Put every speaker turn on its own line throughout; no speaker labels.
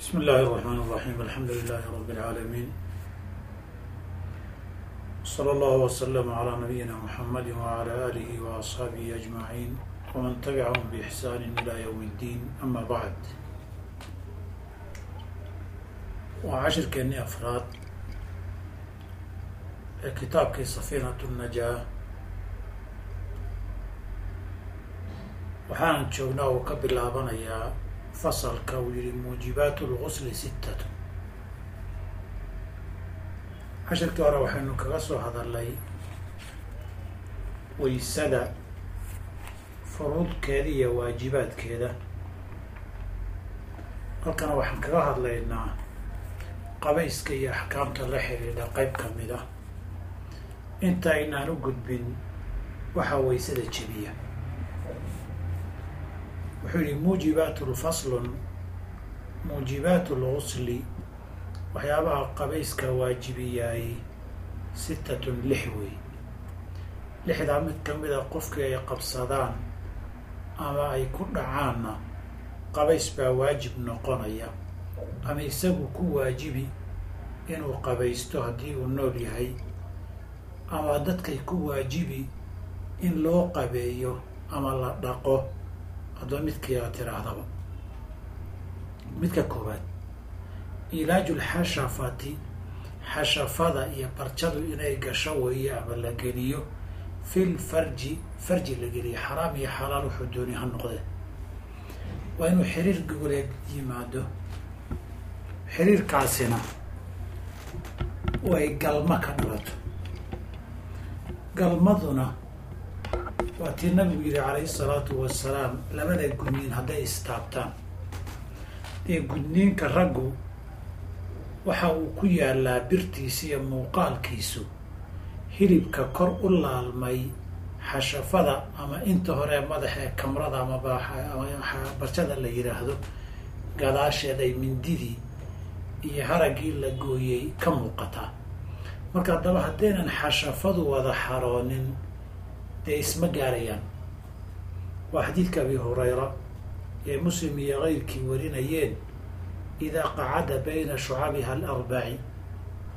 بسم الله الرحمن الرحيم الحمد لله رب العالمين صلى الله وسلم على نبينا محمد وعلى آله وأصحابه أجمعين ومن تبعهم بإحسان إلى يوم الدين أما بعد وعشر كأني أفراد كتابك سفينة النجاة waxaan joognaa uu ka bilaabanayaa fasalka uu yihi muujibaat lgusli sittatu cashirkii hore waxaynu kaga soo hadalnay waysada furuudkeeda iyo waajibaadkeeda halkana waxaan kaga hadlaynaa qabayska iyo axkaamta la xidhiidha qeyb ka mid ah inta aynaan u gudbin waxaa waysada jebiya wuxuu yihi muujibaat lfaslun muujibaat lgusli waxyaabaha qabayska waajibiyaay sittatun lix wey. Lixdaa mid kamida qofkii ay qabsadaan ama ay ku dhacaanna qabays baa waajib noqonaya. Ama isagu ku waajibi inuu qabaysto haddii uu nool yahay ama dadkay ku waajibi in loo qabeeyo ama la dhaqo haddaba midkii aad tiraahdaba midka koowaad ilaaju lxashafati xashafada iyo barjadu inay gasho weeye ama la geliyo fil farji farji la geliyo xaraam iyo xalaal wuxuu dooni ha noqdee waa inuu xiriir gogoleed yimaado. Xiriirkaasina way galma ka dhalato galmaduna waa tii nabigu yihi calayhi salaatu wasalaam labada gudniin hadday istaabtaan. Dee gudniinka raggu waxa uu ku yaalaa birtiisa iyo muuqaalkiisu. Hilibka kor u laalmay xashafada ama inta hore madaxee kamrada ama barjada la yidhaahdo gadaasheeday mindidii iyo haraggii la gooyey ka muuqataa marka haddaba haddaynan xashafadu wada xaroonin dee isma gaarayaan. Waa xadiidka abi hurayra ee muslim iyo keyrkii warinayeen idaa qacada bayna shucabiha alarbaci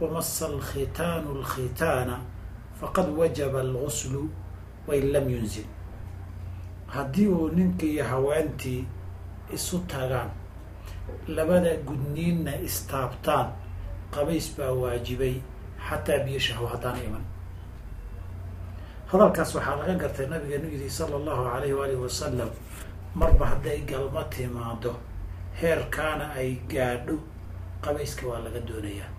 wamasa alkhitaanu alkhitaana faqad wajaba alguslu wain lam yunzil. Haddii uu ninka iyo haweentii isu tagaan labada gudniinna istaabtaan qabays baa waajibay xataa biyo shahwo haddaan iman hadalkaas waxaa laga gartay nabigeenu yidhi sala allahu alayh waalihi wasalam marba hadday galmo timaado heerkaana ay gaadho qabayska waa laga doonayaa.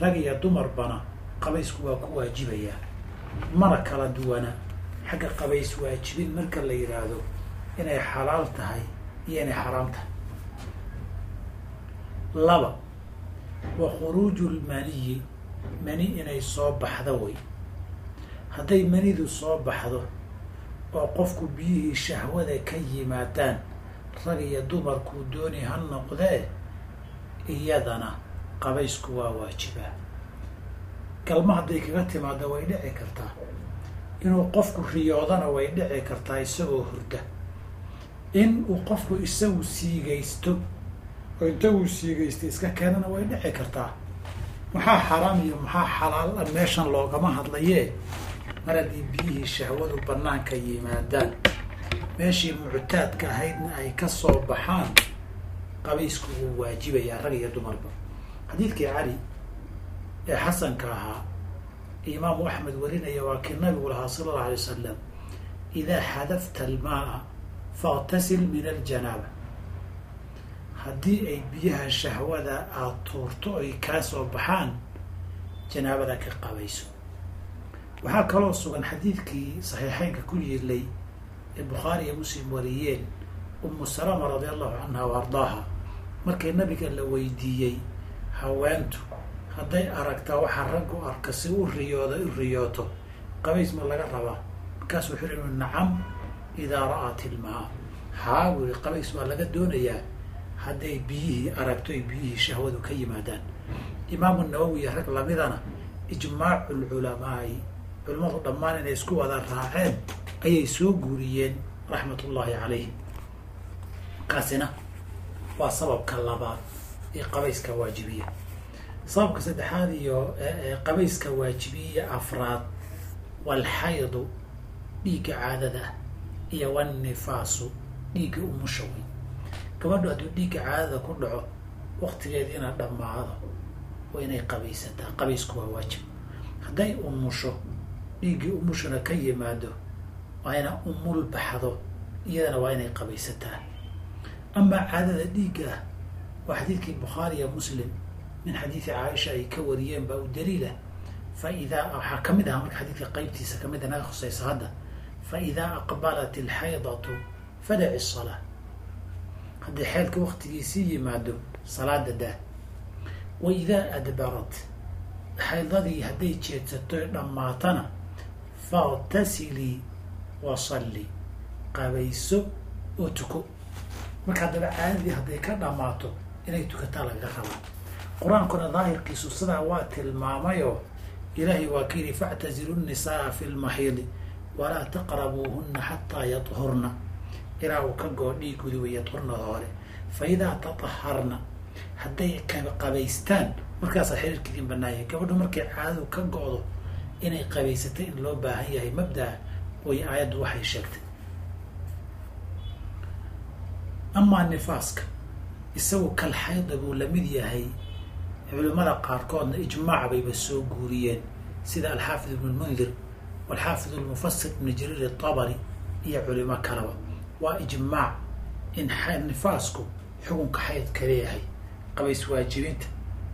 Rag iyo dumarbana qabaysku waa ku waajibayaa. Mana kala duwana xagga qabays waajibin marka la yidhaahdo inay xalaal tahay iyo inay xaraam tahay. Laba wa khuruuju lmaniyi mani inay soo baxda way hadday manidu soo baxdo oo qofku biyihii shahwada ka yimaadaan rag iyo dumarkuu dooni ha noqdee iyadana qabaysku waa waajibaa galma hadday kaga timaado way dhici kartaa. Inuu qofku riyoodana way dhici kartaa isagoo hurda. In uu qofku isagu siigaysto oo inta uu siigaysto iska keenana way dhici kartaa. Maxaa xaraam iyo maxaa xalaal meeshan loogama hadlayee mar haddii biyihii shahwadu banaanka yimaadaan. Meeshii muctaadka ahaydna ay ka soo baxaan qabaysku wuu waajibayaa rag iyo dumarba. Xadiidkii cali ee xasanka ahaa imaamu axmed warinaya waa kii nabigu lahaa sala allau alay wasalam idaa xadafta almaaa faaqtasil min aljanaaba. Haddii ay biyaha shahwada aada tuurto ay kaa soo baxaan janaabada ka qabayso waxaa kaloo sugan xadiidkii saxiixeynka ku yiilay ee bukhaari iyo muslim wariyeen umu salama radi allahu canha wa ardaaha. Markii nabiga la weydiiyey haweentu hadday aragtaa waxaa raggu arka si u riyooda u riyooto qabays ma laga rabaa. Markaas wuxuu ui nacam idaa ra'at ilmaa. Haa wuri qabays waa laga doonayaa. Hadday biyihii aragto ay biyihii shahwadu ka yimaadaan. Imaamu nawowi iyo rag lamidana ijmaacu lculamaai culimmadu dhammaan inay isku wada raaceen ayay soo guuriyeen raxmat ullaahi calayhim kaasina waa sababka labaad iyo qabayska waajibiya. Sababka saddexaad iyo qabayska waajibiya afraad walxaydu dhiigga caadada iyo walnifaasu dhiigga umusha wey gabadhu hadduu dhiigga caadada ku dhaco waktigeeda inaad dhammaado waa inay qabaysataa qabaysku waa waajib. Hadday umusho dhiiggii umushana ka yimaado waa ina umul baxdo iyadana waa inay qabaysataa. Amaa caadada dhiigga ah waa xadiidkii bukhaariya muslim min xadiidi caaisha ay ka wariyeen baa u daliilah fa idaa waxaa ka mid aha marka xadiidka qaybtiisa ka mid a naga khusaysa hadda fa idaa aqbalat alxaydatu fadaci salaa haddii xeelka waktigiisii yimaado salaada daa wa idaa adbarat xaydadii hadday jeedsato dhammaatana faghtasilii wasalli qabayso oo tuko marka haddaba caadadii hadday ka dhammaato inay tukataa lagaga rabaa qur'aankuna daahirkiisu sidaa waa tilmaamayoo ilaahay waa ka yidhi factazilu nnisaaa fi lmaxiidi walaa taqrabuuhunna xataa yadhurna ilaa uu ka goo dhiigudi way yadhurnada hore fa idaa tataharna hadday qabaystaan markaasaa xiriirka idin banaayay gabadhu markay caadadu ka go-do inay qabaysatay in loo baahan yahay mabdaa way aayaddu waxay sheegtay. Amaa nifaaska isagu kal xayda buu la mid yahay. Culimada qaarkoodna ijmaac bayba soo guuriyeen. Sida alxaafid ibn lmundir walxaafid lmufasir ibn jariir atabari iyo culimo kaleba waa ijmaac in nifaasku xukunka xaydka leeyahay. Qabays waajibinta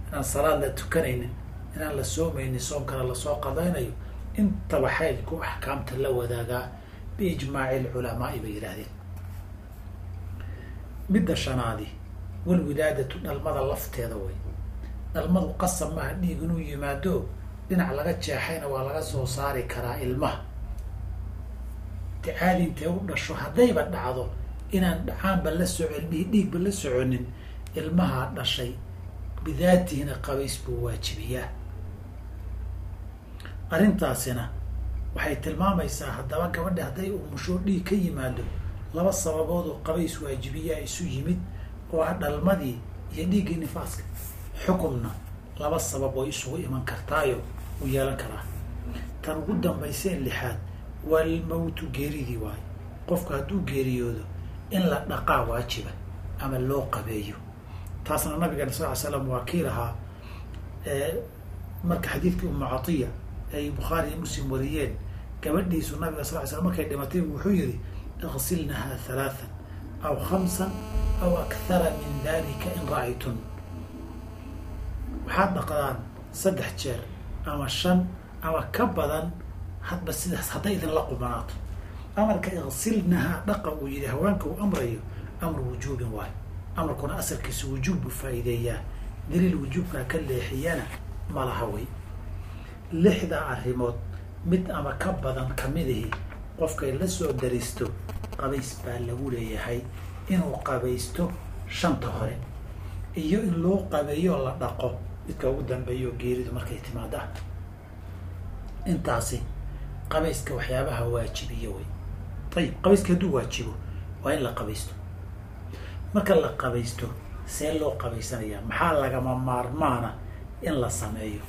inaan salaad la tukanaynin inaan la soomaynin soomkana la soo qadaynayo intaba xaydku axkaamta la wadaagaa biijmaaci lculamaai bay yidhaahdeen. Midda shanaadi walwilaadatu dhalmada lafteeda way. Dhalmadu qasab maaha dhiig inuu yimaado dhinac laga jeexayna waa laga soo saari karaa ilmaha. De caadi intee u dhasho haddayba dhacdo inaan dhacaanba la socon dhiigba la soconin ilmaha dhashay bidaatihina qabays buu waajibiyaa arrintaasina waxay tilmaamaysaa haddaba gabadha hadday umusho dhiig ka yimaado laba sababood oo qabays waajibiyaa isu yimid oo ah dhalmadii iyo dhiiggii nifaaska. Xukumna laba sabab way isugu iman kartaayo uu yeelan karaa. Tan ugu dambaysee lixaad waa lmawtu geeridii waayo qofku hadduu geeriyoodo in la dhaqaa waajiba ama loo qabeeyo. Taasna nabigan sal ly slam waa kii lahaa marka xadiidkii umu catiya ay bukhaari iyo muslim wariyeen. Gabadhiisu nabiga sal ly slam markay dhimatay wuxuu yihi iqsilnaha halaathan aw khamsan aw akthara min dalika in ra'aytun waxaad dhaqdaan saddex jeer ama shan ama ka badan hadba sidaas hadday idinla qumanaato amarka iqsilnaha dhaqa uu yihi haweenka uu amrayo amru wujuubin waayo amarkuna asalkiisa wujuub buu faa'iideeyaa. Daliil wujuubkaa ka leexiyana malaha way lixda arrimood mid ama ka badan kamidihii qofkay la soo daristo qabays baa lagu leeyahay inuu qabaysto shanta hore. Iyo in loo qabeeyoo la dhaqo midka ugu dambeeyo geeridu markay timaada intaasi qabayska waxyaabaha waajibiya way. Ayib qabayska hadduu waajibo waa in la qabaysto. Marka la qabaysto see loo qabaysanayaa maxaa lagama maarmaana in la sameeyo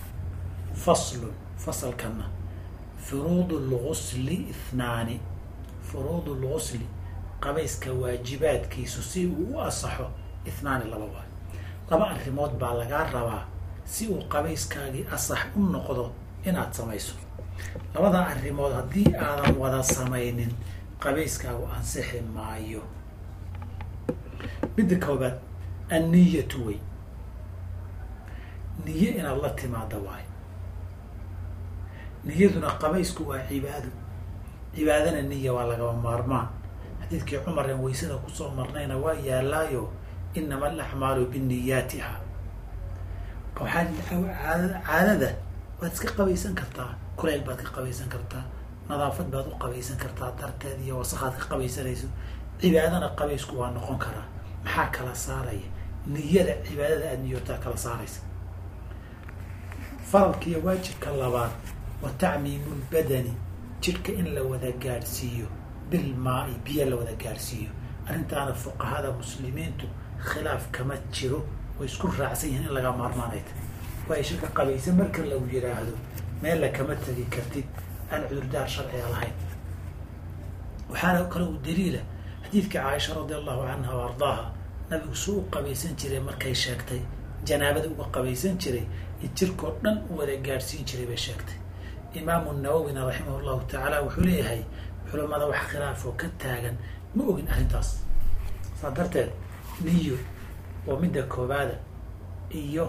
faslun fasalkana furuud lgusli ithnaani furuud lgusli qabayska waajibaadkiisu si uu u asaxo ithnaani laba waayo laba arrimood baa lagaa rabaa si uu qabayskaagii asax u noqdo inaad samayso labada arrimood haddii aadan wada samaynin qabayskaagu ansixi maayo midda koobaad anniyatu wey niye inaad la timaada waayo niyaduna qabaysku waa cibaado. Cibaadana niya waa lagaba maarmaan. Xadiidkii cumar en waysada ku soo marnayna waa yaalaayo inama alacmaalu biniyaatiha waxaa caadada waad iska qabaysan kartaa kuleyl baad ka qabaysan kartaa nadaafad baad u qabaysan kartaa darteed iyo wasaqaad ka qabaysanayso. Cibaadana qabaysku waa noqon karaa. Maxaa kala saaraya? Niyada cibaadada aada niyootaa kala saaraysa. Faralka waajibka labaad wa tacmiimu lbadani jidhka in la wada gaadhsiiyo bilmaa-i biyo la wada gaadhsiiyo arrintaana fuqahada muslimiintu khilaaf kama jiro way isku raacsan yihiin in laga maarmaanay tahay waayo shirka qabaysa marka lagu yidhaahdo meel la kama tegi kartid aan cudurdaar sharciga lahayn. Waxaana kale u daliila xadiidka caaisha radi allahu canha wa ardaaha nabigu suu u qabaysan jiray markay sheegtay janaabada uga qabaysan jiray in jirkoo dhan u wada gaadhsiin jiray bay sheegtay imaamu nawowina raximah llahu tacaala wuxuu leeyahay culamada wax khilaafoo ka taagan ma ogin arrintaas. Saa darteed niyo oo midda koobaada iyo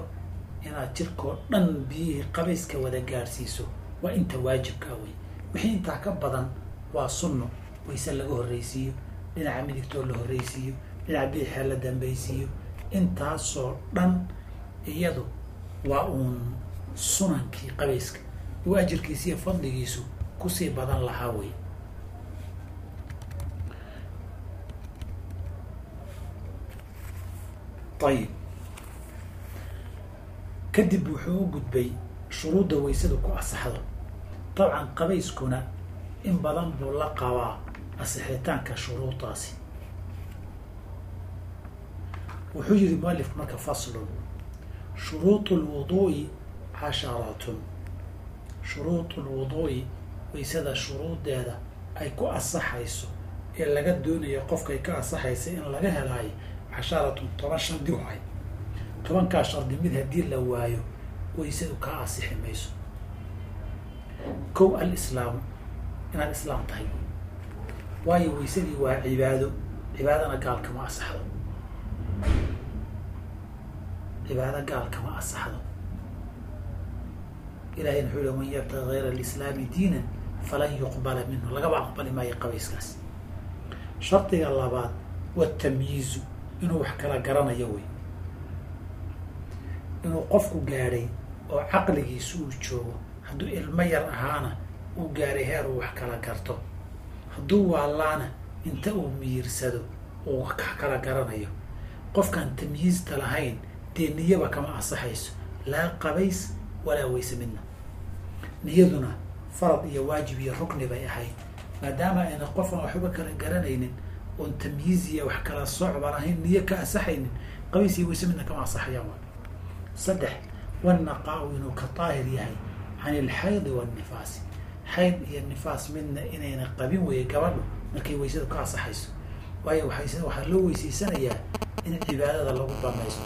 inaad jirkoo dhan biyihii qabayska wada gaadhsiiso waa inta waajibkaa wey wixii intaa ka badan waa sunno wayse laga horraysiiyo dhinaca midigtoo la horraysiiyo dhinaca bidixee la dambaysiiyo. Intaasoo dhan iyadu waa uun sunankii qabayska uu ajirkiisa iyo fadligiisu ku sii badan lahaa wey. Ayib kadib wuxuu u gudbay shuruudda waysadu ku asaxdo. Dabcan qabayskuna in badan buu la qabaa asixitaanka shuruudaasi wuxuu yihi mualifku marka faslun shuruudu lwuduu'i casharatun shuruudu lwuduu'i waysada shuruudeeda ay ku asaxayso ee laga doonayo qofkay ka asaxaysa in laga helaayo casharatun toban shardi waay. Tobankaa shardi mid haddii la waayo waysadu kaa asixi mayso. Kow alislaamu inaad islaam tahay. Waayo waysadii waa cibaado cibaadana gaal kama asaxdo cibaado gaal kama asaxdo ilahayna wuxuu yihi man yabtagi hayra alislaami diinan falan yuqbala minhu. Lagaba aqbali maayo qabayskaas. Shardiga labaad watamyiizu inuu wax kala garanayo wey. Inuu qofku gaadhay oo caqligiisu uu joogo hadduu ilmo yar ahaana uu gaaray heer uu wax kala garto. Hadduu waalaana inta uu miyirsado uu wax kala garanayo. Qofkaan tamyiizta lahayn dee niyaba kama asaxayso laa qabays walaa weyse midna. Niyaduna farad iyo waajib iyo rukni bay ahayd. Maadaama ayna qofaan waxba kala garanaynin oon tamyiiz iyo wax kala soocban ahayn niyo ka asaxaynin qabays iyo weyse midna kama asaxayaan wa saddex wanaqaa-u inuu ka daahir yahay can ilxaydi waannifaasi xayd iyo nifaas midna inayna qabin weye gabadhu markay weysadu ka asaxayso waayo waay waxaa loo weysaysanayaa in cibaadada lagu banaysto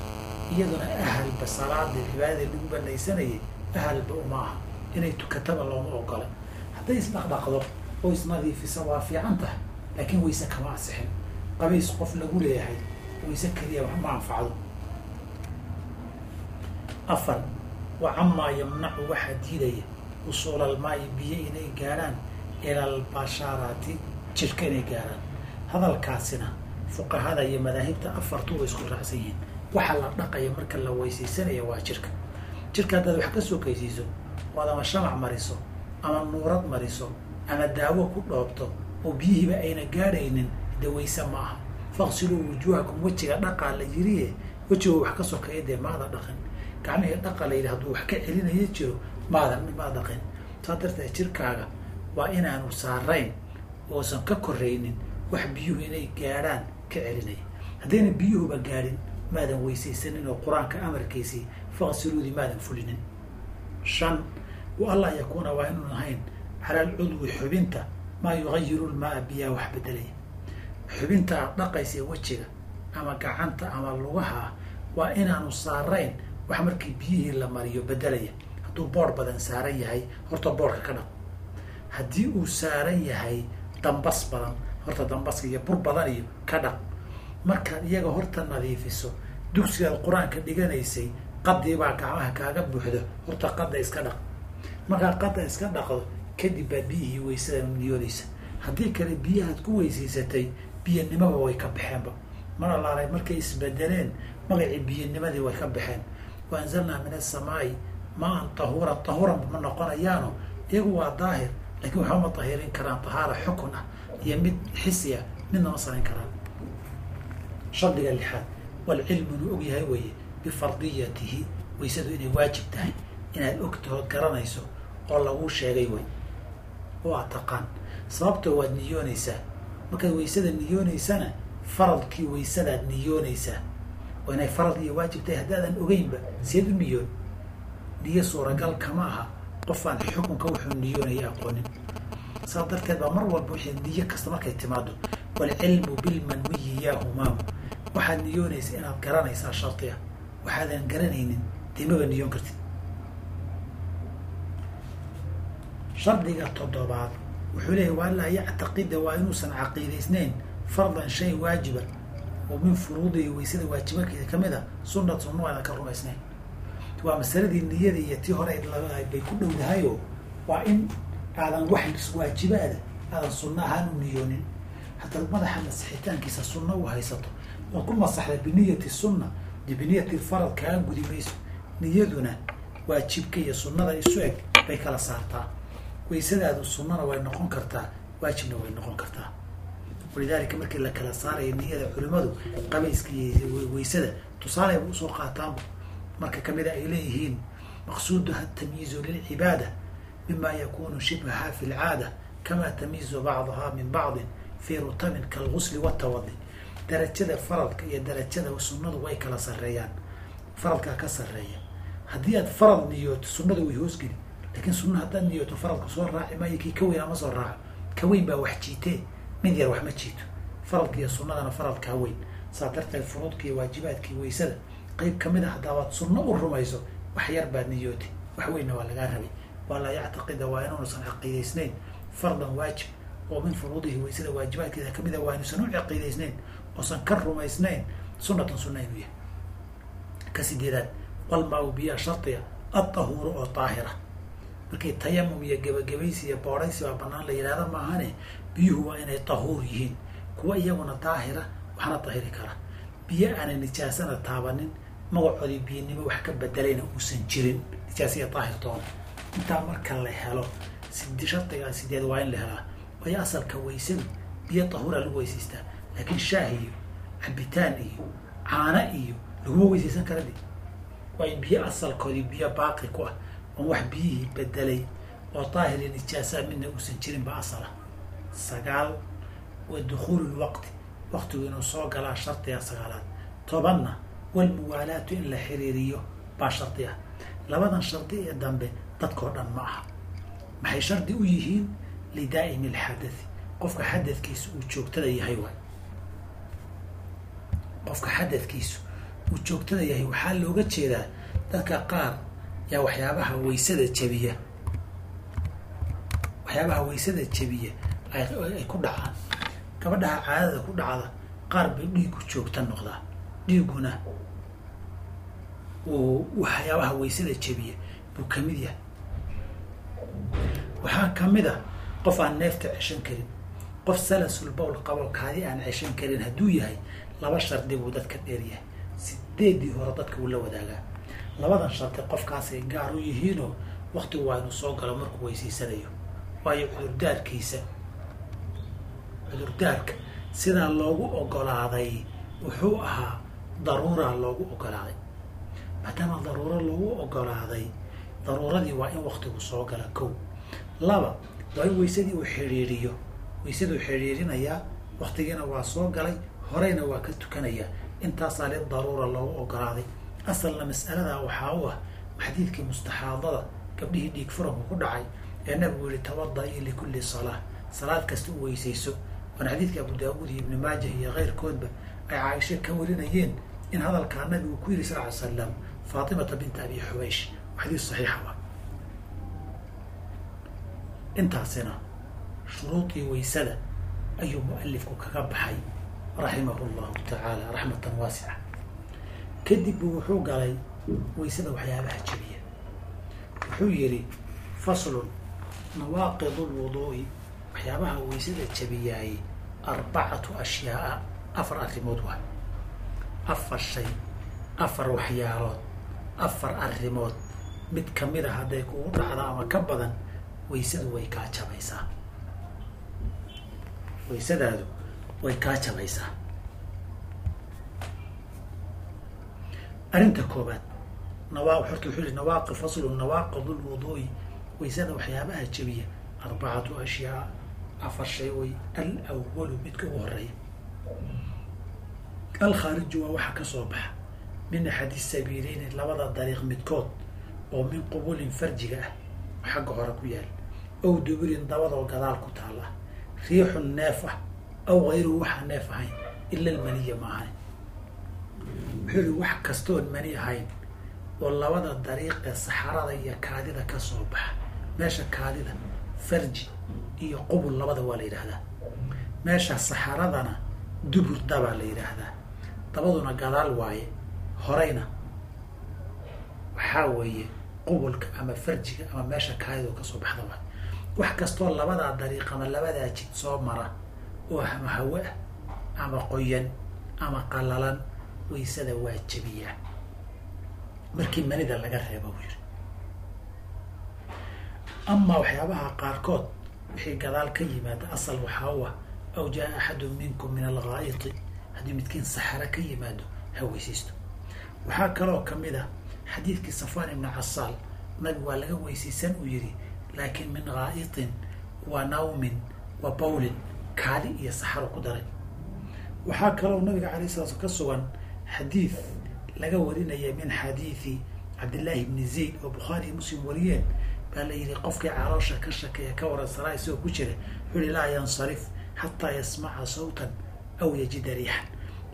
iyaduna ahalba salaada cibaadadii lagu banaysanayay ahalba uma aha. Inay tukataba looma ogola. Hadday isdhaqdhaqdo oo isnadiifisa waa fiican tahay. Laakiin wayse kama asixin qabays qof lagu leeyahay wayse keliya ma anfacdo. Afar wa camaa yamnacu waxaa diidaya. Usuulalmaayi biyo inay gaadhaan ila albashaaraati jirka inay gaadhaan hadalkaasina fuqahada iyo madaahibta afartu isku raacsan yihiin waxa la dhaqaya marka la weysaysanaya waa jirka. Jirka haddaad wax ka soo kaysiiso oad ama shamac mariso ama nuurad mariso ama daawo ku dhoobto oo biyihiiba ayna gaadhaynin de wayse ma aha. Faqsiluu wujuuhakum wejiga dhaqaa la yiriye wejigo wax ka sokeeya dee maada dhaqin. Gacmihii dhaqa la yidhi hadduu wax ka celinaya jiro maadan maa dhaqin. Saa darteed jirkaaga waa inaanu saarayn oosan ka koraynin wax biyuhu inay gaadhaan ka celinaya haddayna biyuhuba gaadhin maadan weysaysanin oo qur'aanka amarkiisii faqsiluudii maadan fulinin shan wa allah yakuuna waa inuun ahayn cala alcudwi xubinta maa yugayiru lmaa biyaa wax bedelaya xubinta aad dhaqaysa wejiga ama gacanta ama lugaha waa inaanu saarayn wax markii biyihii la mariyo bedelaya hadduu boor badan saaran yahay horta boorka ka dhaq haddii uu saaran yahay dambas badan horta dambaska iyo bur badan iyo ka dhaq markaad iyaga horta nadiifiso dugsigaad qur'aanka dhiganaysay qadiibaa gacmaha kaaga buuxdo. Horta qada iska dhaq. Markaad qada iska dhaqdo kadib baad biyihii weysada niyoodaysa haddii kale biyahaad ku weysaysatay biyanimaba way ka baxeenba. Mar allaalay markay isbedeleen magacii biyanimadii way ka baxeen. Wa anzalnaa min asamaai maan tahuuran tahuuran ma noqonayaano. Iyagu waa daahir laakiin waxba ma tahirin karaan tahaara xukun ah iyo mid xisi ah midna ma samayn karaan. Shardiga lixaad walcilmu inuu og yahay weeye bifardiyatihi. Waysadu inay waajib tahay inaad ogtahood garanayso oo laguu sheegay wey oo aad taqaan sababtoo waad niyoonaysaa. Markaad waysada niyoonaysana faradkii waysadaad niyoonaysaa. Oo inay farad iyo waajib tahay haddaadan ogeynba seed u niyoon. Niyo suuragal kama aha. Qofaan xukunka wuxuu niyoonaya aqoonin. Saas darteed baa mar walba wixii niyo kasta markay timaado walcilmu bilmanwiyi yaa humaamu waxaad niyoonaysa inaad garanaysaa shardiga. Waxaadan garanaynin dee niyoon kartid. Shardiga toddobaad wuxuu leeyahy waa laa yactaqida waa inuusan caqiidaysnayn fardan shay waajiba oo min furuudihi waysada waajibakeeda ka mid a sunat sunna waadan ka rumaysnayn. Waa masaladii niyada iyo tii hore bay ku dhowdahayoo waa in aadan wax waajibaada aadan sunno ahaan u niyoonin. Haddaad madaxa masixitaankiisa sunno u haysato ood ku masaxda biniyati sunna iyo biniyati farad kaa gudi mayso niyaduna waajibka iyo sunnada isu eg bay kala saartaa. Waysadaadu sunnana way noqon kartaa waajibna way noqon kartaa. Walidaalika markii la kala saaraya niyada culimmadu qabayska iyo waysada tusaaleyba u soo qaataanba marka kamida ay leeyihiin maqsuuduha tamyiizu lilcibaada mima yakunu shibhaha fi lcaada kama tamyiizu bacdaha min bacdin fi rutabin kalgusli watawadi darajada faradka iyo darajada sunnadu way kala sareeyaan faradkaa ka sareeya haddii aad farad niyooto sunnada way hoosgeli laakiin sunna haddaad niyooto faradka soo raaci maayo kii ka weyn ama soo raaco? Ka weyn baa wax jiitee mid yar wax ma jiito. Faradka iyo sunnadana faradkaa weyn. Saa darteed furuudka iyo waajibaadkii waysada qayb ka mid a haddaabaad sunno u rumayso wax yar baad niyootay wax weynna waa lagaa rabay. Waa laa yactaqida waa inuusan caqiidaysnayn. Fardan waajib oo min furuudihi waysada waajibaadkeeda ka mid a waa inuusan u caqiidaysnayn oosan ka rumaysnayn. Sunatan sunna inuu yahay. Ka sideedaad walmaa biyaa shardiga addahuuru oo daahira markii tayamum iyo gebagabaysi iyo boodhaysi baa banaan la yidhahda maahane biyuhu waa inay dahuur yihiin. Kuwa iyaguna daahira waxna dahiri kara. Biyo aanay nijaasana taabanin magacoodii biyanimo wax ka bedelayna uusan jirin. Nijaasiya daahir doona intaa marka la helo shardigaa sideed waa in la helaa. Waayo asalka waysadu biyo dahuura lagu weysaystaa laakiin shaah iyo cabitaan iyo caana iyo laguma weysaysan kara de waayo biyo asalkoodii biyo baaqi ku ah oon wax biyihii bedelay oo daahiri nijaasaa midna uusan jirin ba asala. Sagaal wa dukhuulu lwaqti waqtigu inuu soo galaa shardiga sagaalaad. Tobanna walmuwaalaatu in la xiriiriyo baa shardi ah. Labadan shardi ee dambe dadkao dhan ma aha. Maxay shardi u yihiin lidaa'imi alxadathi? Qofka xadadkiisu uu joogtada yahay waay qofka xadadkiisu uu joogtada yahay waxaa looga jeedaa dadka qaar yaa waxyaabaha waysada jebiya. Waxyaabaha waysada jebiya ay ku dhacaan. Gabadhaha caadada ku dhacda qaar bay dhiigu joogta noqdaa dhiiguna uu waxyaabaha waysada jebiya buu ka mid yahay. Waxaa ka mid a qof aan neefta ceshan karin qof salasul bowl qabo kaadi aan ceshan karin hadduu yahay laba shardi buu dadka dheeryahay sideedii hore dadka uu la wadaagaa. Labadan shardi qofkaasay gaar u yihiinoo waktigu waa inuu soo galo markuu weysaysanayo waayo cudurdaarkiisa cudurdaarka sidaa loogu ogolaaday wuxuu ahaa daruuraa loogu ogolaaday. Maadaama daruuro loogu ogolaaday daruuradii waa in waktigu soo gala kow. Laba waa in waysadii uu xidhiiriyo waysaduu xidhiirinayaa waktigiina waa soo galay horeyna waa ka tukanayaa intaasaa li daruura loogu ogolaaday. Asalna mas'aladaa waxaa u ah xadiidkii mustaxaadada gabdhihii dhiig furanku ku dhacay ee nabigu yihi tawada-i likulli salaa salaad kasta u weysayso. Waana xadiidka abu daawuud iyo ibni maajah iyo keyrkoodba ay caaisha ka warinayeen in hadalkaa nabigu ku yidhi sal ly slam faatimata binta abi xubaysh xadiis saxiixa ah intaasina shuruudii waysada ayuu mualifku kaga baxay raximahu llahu tacaala raxmatan waasica kadib buu wuxuu galay waysada waxyaabaha jebiya. Wuxuu yidhi faslun nawaaqid lwuduu'i waxyaabaha waysada jebiyaayey arbacatu ashyaaa afar arrimood waa. Afar shay afar waxyaalood afar arrimood. Mid ka mid a hadday kugu dhacdo ama ka badan waysadu way kaa jabaysaa waysadaadu way kaa jabaysaa. Arrinta koobaad nawa horta wuxuu yihi nawaaqi faslu nawaaqid lwuduu'i waysada waxyaabaha jebiya arbacatu ashyaa afar shay way alwalu midka ugu horreeya alkhaariju waa waxa ka soo baxa. Min axadi sabiileyni labada dariiq midkood oo min qubulin farjiga ah xagga hore ku yaal. Ow duburin dabadoo gadaal ku taalla riixun neef ah aw hayruhu waxaa neef ahayn ila almaniya ma ahayn. Wuxuu yihi wax kastoon mani ahayn oo labada dariiq ee saxarada iyo kaadida ka soo baxa. Meesha kaadida farji iyo qubul labada waa la yidhaahdaa. Meesha saxaradana dubur dabaa la yidhaahdaa. Dabaduna gadaal waaye horeyna waxaa weeye qubulka ama farjiga ama meesha kaadida oo ka soo baxda waay wax kastoo labadaa dariiq ama labadaa jid soo mara oo ama hawe ah ama qoyan ama qalalan waysada waa jebiyaa markii manida laga reebo buu yidhi. Amaa waxyaabaha qaarkood wixii gadaal ka yimaada asal waxaa u ah aw jaa axadu minkum min alghaa'iti. Haddii midkiin saxaro ka yimaado ha weysaysto. Waxaa kaloo ka mid ah xadiidkii safaan ibni casaal nabigu waa laga weysaysan uu yidhi laakiin min gaa'itin wa nawmin wa bawlin kaadi iyo saxaro ku daray. Waxaa kaloo nabiga calay sala sl ka sugan xadiid laga warinaya min xadiidi cabdillaahi ibni zayd oo bukhaari iyo muslim wariyeen. Baa la yidhi qofkii caloosha ka shakeeya ka waran salaa isagoo ku jira wuxuu yihi laa yansarif xataa yasmaca sawtan aw yajida riixan.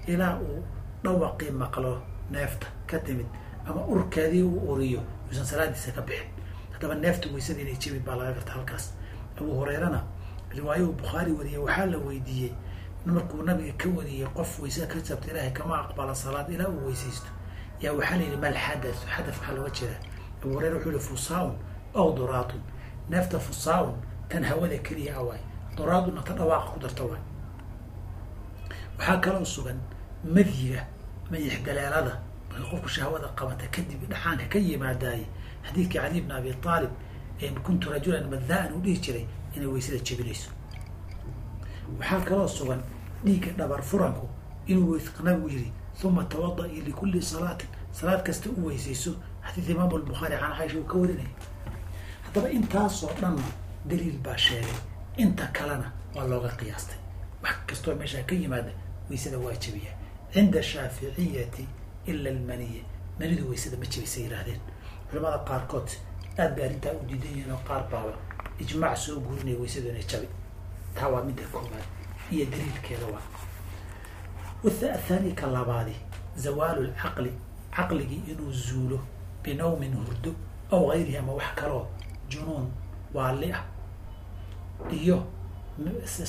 Ilaa uu dhawaqii maqlo neefta ka timid ama urkeedii uu uriyo yuusan salaadiisa ka bixin haddaba neefta weysada inay jebin baa laga garta halkaas. Abu hureyrana riwaayahuu bukhaari wariyay waxaa la weydiiyey markuu nabiga ka wariyey qof weyse ka jabta ilaahay kama aqbala salaad ilaa uu weysaysto. Yaa waxaa la yidhi mal xadath xadath waxaa looga jeeda abu hureyra wuxuu yihi fusaaun aw duraatun. Neefta fusaaun tan hawada keliya a waay. Duraaduna ta dhawaaqa ku darta waay. Waxaa kaloo sugan madyiga mayixgaleelada markay qofku shahwada qabata kadib dhaxaanka ka yimaadaayey xadiidkii cali bn abi aalib kuntu rajulan madaan uu dhihi jiray inay weysada jebinayso. Waxaa kaloo sugan dhiigga dhabar furanku inuu nabigu yidhi uma tawada-i likulli salaatin. Salaad kasta u weysayso xadiid imaamu lbukhaari can caaisha uu ka warinaya haddaba intaasoo dhanna daliil baa sheegay. Inta kalena waa looga qiyaastay. Wax kastoo meeshaa ka yimaada weysada waa jebiya. Cinda shaaficiyati ila almaniya. Manidu weysada ma jebisa yihaahdeen culamada qaarkood aad bay arrintaa u diidan yihiin oo qaar baaba ijmaac soo gurinaya weysadu inay jabi taa waa midda koobaad iyo daliilkeeda waa. Athani ka labaadi zawaalu lcaqli caqligii inuu zuulo binawmin hurdo aw gayrihi ama wax kaloo junuun waali ah iyo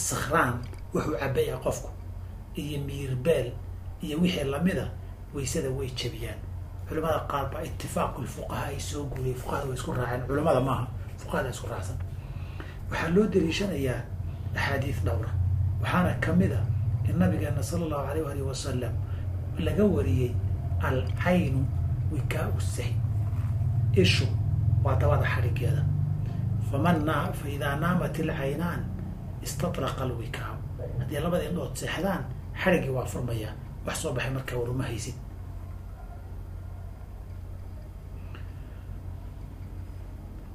sakhraan wuxuu cabaya qofku iyo miirbeel iyo wixii lamida weysada way jebiyaan culamada qaar baa itifaaqu lfuqaha ay soo guuriyay fuqahada way isku raaceen culamada maaha fuqahada isku raacsan. Waxaa loo daliishanayaa axaadiis dhowra waxaana ka mid a in nabigeena sala allahu alayh alih wasalam laga wariyey alcaynu wikaa-u sahi ishu waa dabada xadhigeeda faman naa fa idaa naamat ilcaynaan istatraqa alwikaa haddii labada indhood seexdaan xadhiggii waa furmayaa wax soo baxay markaa waruma haysid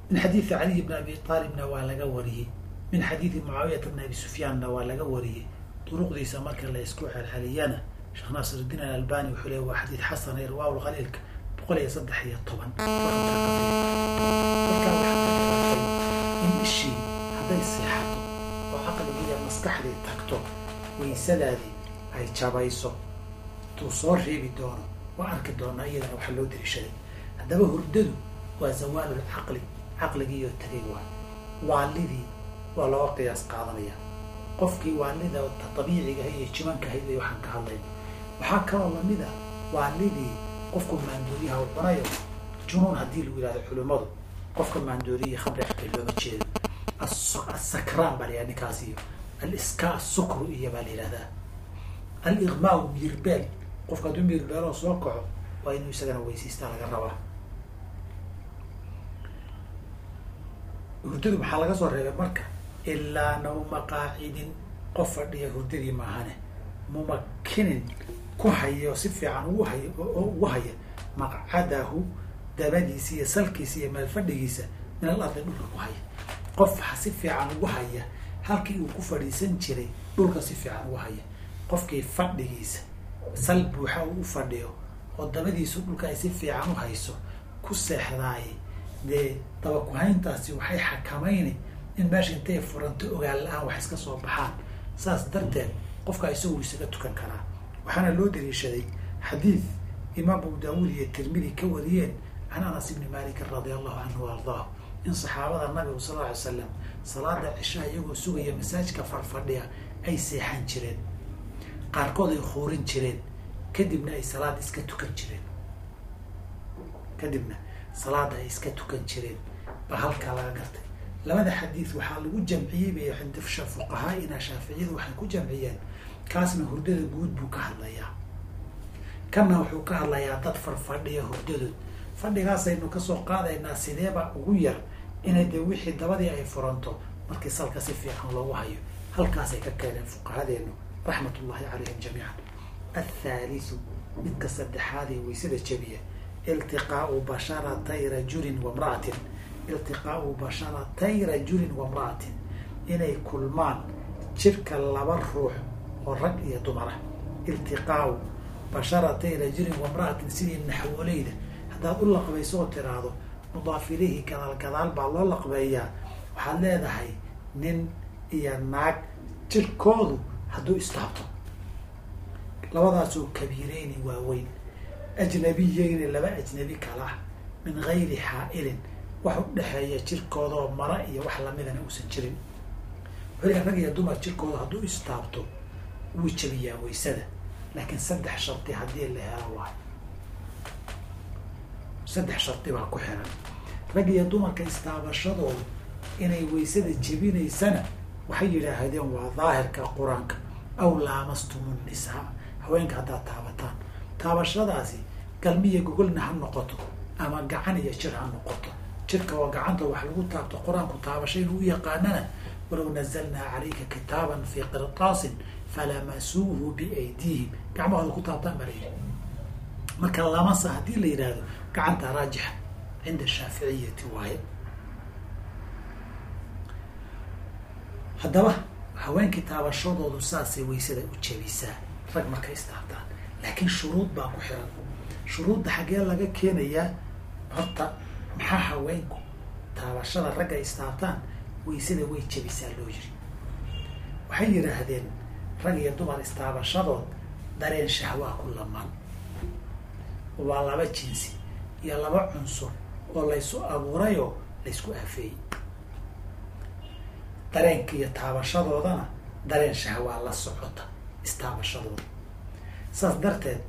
min xadiidi caliy bn abi aalibna waa laga wariyey min xadiidi mucaawiyata bn abi sufyaanna waa laga wariyey duruqdiisa marka la isku celceliyana sheekh naasir iddiin alalbani wuxuu leey waa xadiid xasan ee riwaa lkhaliilka boqol iyo saddex iyo toban in ishii hadday seexato oo caqligii iyo maskaxdii tagto waysadaadii ay jabayso tuu soo reebi doono waa arki doonaa iyadana waxaa loo dariishaday haddaba hurdadu waa zawaalulcaqli caqligiiyo tagay waa. Waalidii waa looga qiyaas qaadanaya. Qofkii waalida dabiiciga iyo jimanka ahayd bay waxaan ka hadlayna waxaa kaloo la mid a waalidii qofku maandooriyaha u junuun haddii lagu yihahdo culimmadu. Qofka maandooriya khamri looma jeedo. Asakraan baa la yihahda ninkaas iyo aliska asukru iyo baa la yihahdaa aliqmaau miirbeel qofka hadduu miirbeeloo soo kaco waa inuu isagana weysiistaa laga rabaa hurdadu maxaa laga soo reebay marka ilaa nawma qaacidin qof fadhiya hurdadii maahane. Mumakinin ku hayo si fiican ugu hayo oo ugu haya maqcadahu dabadiisa iyo salkiisa iyo meel fadhigiisa min al ardi dhulka ku haya qof si fiican ugu haya halkii uu ku fadhiisan jiray dhulka si fiican ugu haya. Qofkii fadhigiisa sal buuxa uu u fadhiyo oo dabadiisu dhulka ay si fiican u hayso ku seexdaaye dee daba waxay xakamayni in meesha intay furanto ogaan la'aan wax iska soo baxaan. Saas darteed qofka isagu isaga tukan karaa. Waxaana loo daliishaday xadiid imaam abu daawuud iyo tirmidi ka wariyeen can anas ibni malikin radia allahu canhu wa ardaahu in saxaabada nabigu sal alla ly slam salaada cishaha iyagoo sugaya masaajka farfadhiya ay seexan jireen. Qaarkood ay khuurin jireen. Kadibna ay salaada iska tukan jireen. Kadibna salaada ay iska tukan jireen baa halkaa laga gartay. Labada xadiid waxaa lagu jamciyey bay xindifsha fuqahaa-ina shaaficiyadu waxay ku jamciyeen. Kaasna hurdada guud buu ka hadlayaa. Kanna wuxuu ka hadlayaa dad farfadhiya hurdadood. Fadhigaasaynu ka soo qaadaynaa sideeba ugu yar inay dee wixii dabadii ay furanto markii salka si fiican loogu hayo. Halkaasay ka keeneen fuqahadeenu raxmat ullahi calayhim jamiican. Athaalisu midka saddexaadee waysada jebiya iltiqaau basharatay rajulin wamra'atin iltiqaau basharatay rajulin wamra'atin inay kulmaan jirka laba ruux oo rag iyo dumar ah iltiqaau basharatay rajulin wamra'atin sidii naxwoleyda haddaad u laqbayso oo tiraahdo mudaaf ileyhi gadaal gadaal baa loo laqbeeyaa. Waxaad leedahay nin iyo naag jirkoodu hadduu istaabto. Labadaasoo kabiireyni waaweyn ajnabiyeyni laba ajnabi kala min gayri xaa'ilin wax u dhexeeya jirkoodoo mara iyo wax lamidana uusan jirin. Weliga rag iyo dumar jirkooda hadduu istaabto wuu jabiyaa waysada laakiin saddex shardi haddii la helo waayo saddex shardi baa ku xiran. Rag iyo dumarka istaabashadoodu inay waysada jebinaysana waxay yidhaahdeen waa daahirka qur'aanka. Aw laamastumu nisaa. Haweenka haddaad taabataan taabashadaasi galmiya gogolna ha noqoto ama gacan iyo jir ha noqoto. Jirka oo gacanta wax lagu taabto qur'aanku taabasho inuu u yaqaanana walow nazalnaa calayka kitaaban fii qirtaasin falamasuuhu biaydiihim. Gacmahooda ku taabtaan baleyi marka lamasa haddii la yidhaahdo gacanta raajixa cinda shaaficiyati waaye. Haddaba haweenkii taabashadoodu saasay waysada u jebisaa rag markay istaabtaan laakiin shuruud baa ku xiran. Shuruudda xaggee laga keenayaa horta maxaa haweenku taabashada ragga istaabtaan? Waysada way jebisaa loo yiri. Waxay yidhaahdeen rag iyo dumar istaabashadood dareen shahwaa ku lamaan. Waa laba jinsi iyo laba cunsur oo laysu abuurayoo laysku aafeeyey. Dareenka iyo taabashadoodana dareen shahwaa la socota istaabashadooda saas darteed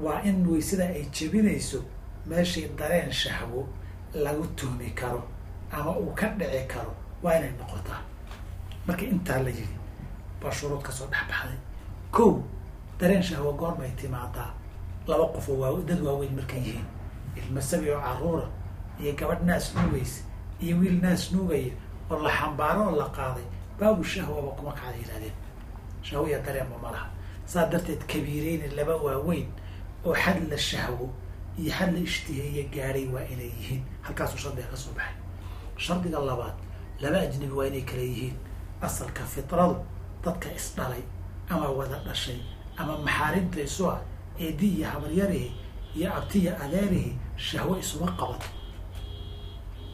waa in waysada ay jebinayso meeshii dareen shahwo lagu tuhmi karo ama uu ka dhici karo. Waa inay noqotaa. Marka intaa la yidhi baa shuruud ka soo dhex baxday kow dareen shahwo goormay timaadaa. Laba qof oo waa dad waaweyn markay yihiin. Ilma sabi oo caruura iyo gabadh naas nuugaysa iyo wiil naas nuugaya oo la xambaaro oo la qaaday baabu shahwaba kuma kacda yidhahdeen shahwiya dareenba ma laha saa darteed kabiireyni laba waaweyn oo xad la shahwo iyo xad la ishtiheeye gaadhay waa inay yihiin. Halkaasuu shardiga ka soo baxay. Shardiga labaad laba ajnabi waa inay kala yihiin. Asalka fitradu dadka isdhalay ama wada dhashay ama maxaarimta isu ah eedi iyo habaryarihi iyo abtiya adeerihi shahwo isuma qabato.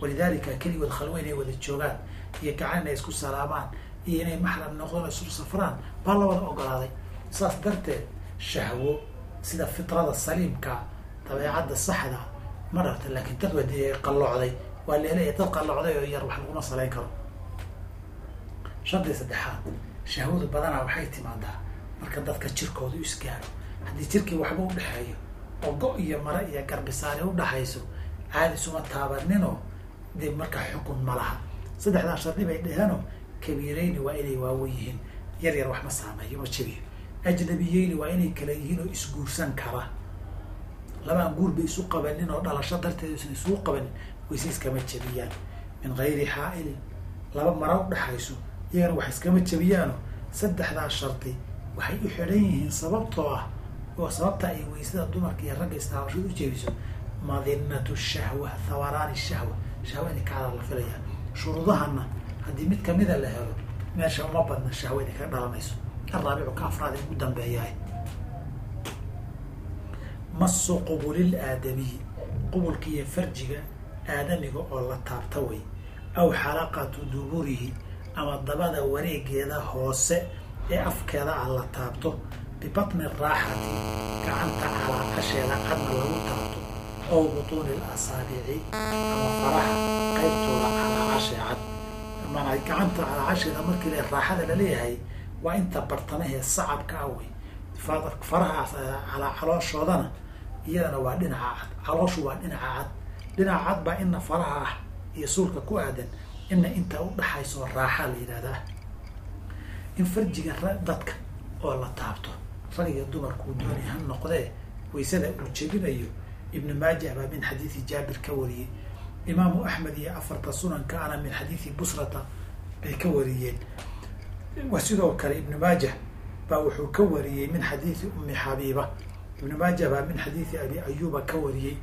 Walidaalika keligood khalwo inay wada joogaan iyo gacan inay isku salaamaan iyo inay maxram noqdaan isu safraan baa la wada ogolaaday saas darteed shahwo sida fitrada saliimka dabeecadda saxda ma dharta laakiin dad wadee qalloocday. Waa leeleya dad qalloocday oo yar wax laguma salayn karo. Shardi saddexaad shahwadu badanaa waxay timaadaa marka dadka jirkooda u isgaaro haddii jirkii waxba u dhexeeyo oo go- iyo mare iyo garbisaari u dhaxayso caadi isuma taabaninoo dee markaa xukun ma laha. Saddexdaa shardi bay dheheenoo kabiireyni waa inay waawen yihiin. Yar yar wax ma saameeyo ma jebiyo ajnabiyeyni waa inay kala yihiin oo isguursan kara labaan guurba isu qabanin oo dhalasho darteed isan isugu qabanin wayse iskama jebiyaan min gayri xaa'ilin laba mara u dhexayso iyagana wax iskama jebiyaano saddexdaa shardi waxay u xidhan yihiin sababtoo ah oo sababta ay waysada dumarka iyo ragga istaabashada u jebiso madinatu shahwa thawaraani shahwa. Shahwa inay kacdaa la filaya shuruudahana haddii mid kamida la helo meesha uma badna shahwa inay kaga dhalamayso araabicu ka afraad ay ugu dambeeyahay masu qubulil aadamiyi qubulka iyo farjiga aadamiga oo la taabta way. Aw xalaqatu duburihi ama dabada wareegeeda hoose ee afkeeda ah la taabto. Bibatni raaxati gacanta calaaqasheeda cadna lagu taabto. Ow butuuni lasaabici ama faraha qaybtooda calaaqashe cad. Mana gacanta calaaqasheeda markii le raaxada la leeyahay waa inta bartamahee sacabka ah wey farahaas calooshoodana iyadana waa dhinaca cad. Calooshu waa dhinaca cad. Dhinaca cad baa ina faraha ah iyo suulka ku aadan ina inta u dhaxayso raaxa la yidhahdaa in farjiga dadka oo la taabto rag dumarkuu dooni ha noqdee waysada uu jebinayo ibnu maajah baa min xadiidi jaabir ka wariyey. Imaamu axmed iyo afarta sunanka ana min xadiidi busrata bay ka wariyeen wa sidoo kale ibnu maajah baa wuxuu ka wariyey min xadiidi umi xabiiba. Ibnu maajah baa min xadiidi abi ayuba ka wariyey.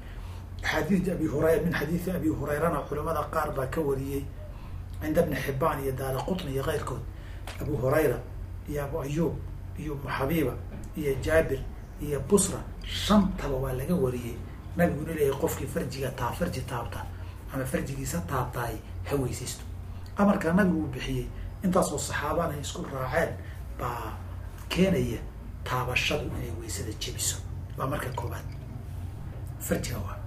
Xadiid abi hurayra min xadiidi abi hurayrana culamada qaar baa ka wariyey. Cinda bni xibaan iyo daara qutni iyo keyrkood abu hurayra iyo abu ayub iyo umu xabiiba iyo jaabir iyo busra shantaba waa laga wariyey. Nabiguna leeyahay qofkii farjiga taa farji taabta ama farjigiisa taabtaay ha weysaysto. Amarkaa nabigu uu bixiyey intaasoo saxaabana ay isku raaceen baa keenaya taabashadu inay weysada jebiso. Waa marka koobaad farjiga waa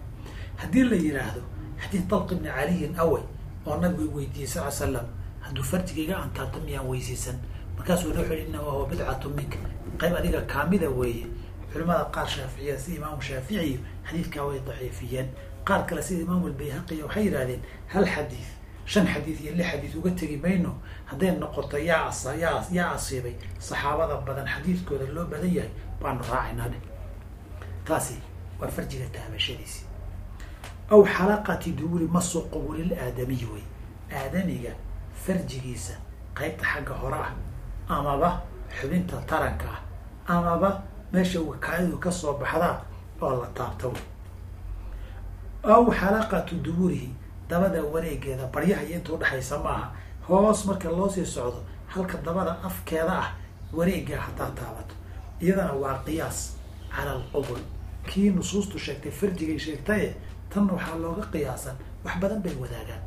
haddii la yidhaahdo xadiid dalq ibni caliyin awey oo nabigu weydiiyey sal slam hadduu farjigayga aan taabto miyaan weysaysan? Markaasuu wuxu hi inama huwa bidcatu minka qayb adiga kaamida weeye culimada qaar shaaficiya sida imaamu shaaficiy xadiidkaa way daciifiyeen. Qaar kale sida imaamu albayhaqiya waxay yidhahdeen hal xadiid shan xadiid iyo lix xadiid uga tegi mayno hadday noqoto yaa as yaa yaa asiibay saxaabada badan xadiidkooda loo badan yahay baanu raacaynaa dhe taasi waa farjiga taabashadiisi. Aw xalaqati duuri masu qubulil aadamiyi wey aadamiga farjigiisa qaybta xagga hore ah amaba xubinta taranka ah amaba meesha wakaadidu ka soo baxdaa oo la taabta wey aw xalaqatu duburihi dabada wareegeeda baryaha iyo inta udhexaysa maaha. Hoos marka loo sii socdo halka dabada afkeeda ah wareegaa haddaad taabato. Iyadana waa qiyaas cala alqubul kii nusuustu sheegtay farjigay sheegtaye tanna waxaa looga qiyaasan. Wax badan bay wadaagaan.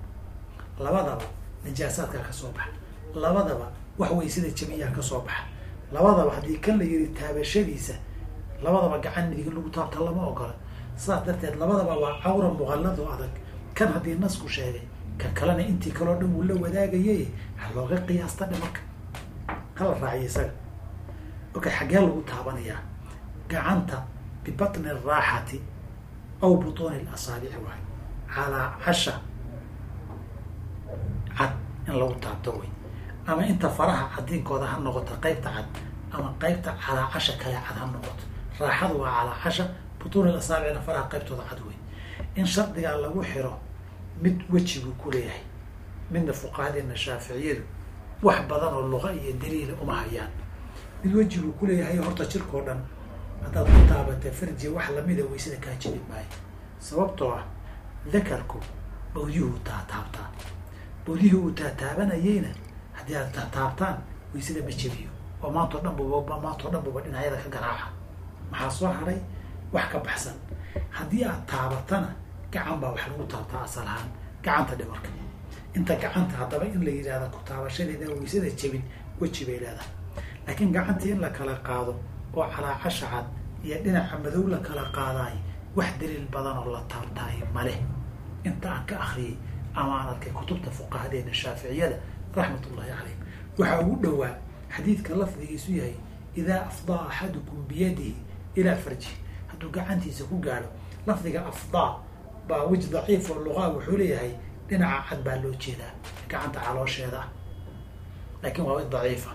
Labadaba najaasaadkaa ka soo baxa. Labadaba wax weysada jabiyaa ka soo baxa. Labadaba haddii kan la yiri taabashadiisa labadaba gacan midig lagu taabta lama ogola. Saas darteed labadaba waa cawra muqallado adag kan haddii nasku sheegay ka kalena intii kaleo dhan wuu la wadaagayay ha looga qiyaasta dhimarka. Hala raaciyo isaga. Okay xaggee lagu taabanayaa gacanta bibatni araaxati aw butuuni lasaabici waay calaa casha cad in lagu taabto wey ama inta faraha cadiinkooda ha noqoto qaybta cad ama qaybta calaa casha kale cad ha noqoto. Raaxadu waa calaa casha butuuni lasaabicina faraha qaybtooda cad wey in shardigaa lagu xiro mid wejiguu ku leeyahay. Midna fuqahadeena shaaficiyadu wax badan oo luqa iyo daliila uma hayaan. Mid wejiguu ku leeyahay horta jirkao dhan haddaad ku taabatay farji wax lamida waysada kaa jebi maayo sababtoo ah dakarku bawdyuhu taataabtaa bawdyihii uu taataabanayeyna haddii aad taataabtaan waysada ma jebiyo. Oo maantao dhan buba maantao dhan buba dhinacyada ka garaaca. Maxaa soo haray? Wax ka baxsan. Haddii aad taabatana gacan baa wax lagu taabtaa asal ahaan. Gacanta dhimarka inta gacanta haddaba in la yidhahda ku taabashadeeda waysada jebin weji bay leedahay. Laakiin gacantii in la kala qaado oo calaacasha cad iyo dhinaca madow la kala qaadaay wax daliil badan oo la taabtaay male inta aan ka akriyay ama aan arkay kutubta fuqahadeena shaaficiyada raxmat ullahi calayhim waxaa ugu dhowaa xadiidka lafdigiisu yahay idaa afdaa axadukum biyadihi ilaa farjihi. Hadduu gacantiisa ku gaadho lafdiga afdaa baa wej daciif luqaa wuxuu leeyahay dhinaca cad baa loo jeedaa gacanta caloosheeda. Ah waa wej daciifa